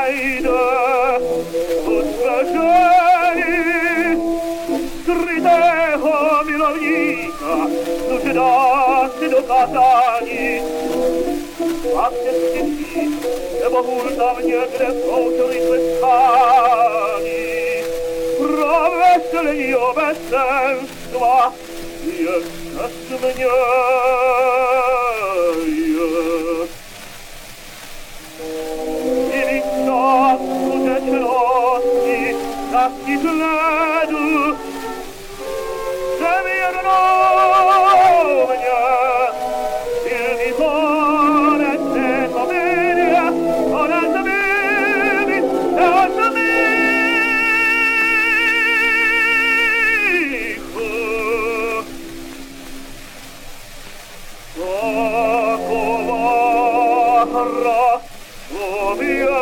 zajde osvěžení skrytého milovníka, což dá si dokázání. A se stěší, nebo hůl tam někde koučili tleskání. Pro veselí obecenstva ještě směje. Раскисляду Заверну меня Il mio cuore è tempo media Ora sapevi, ora sapevo Poco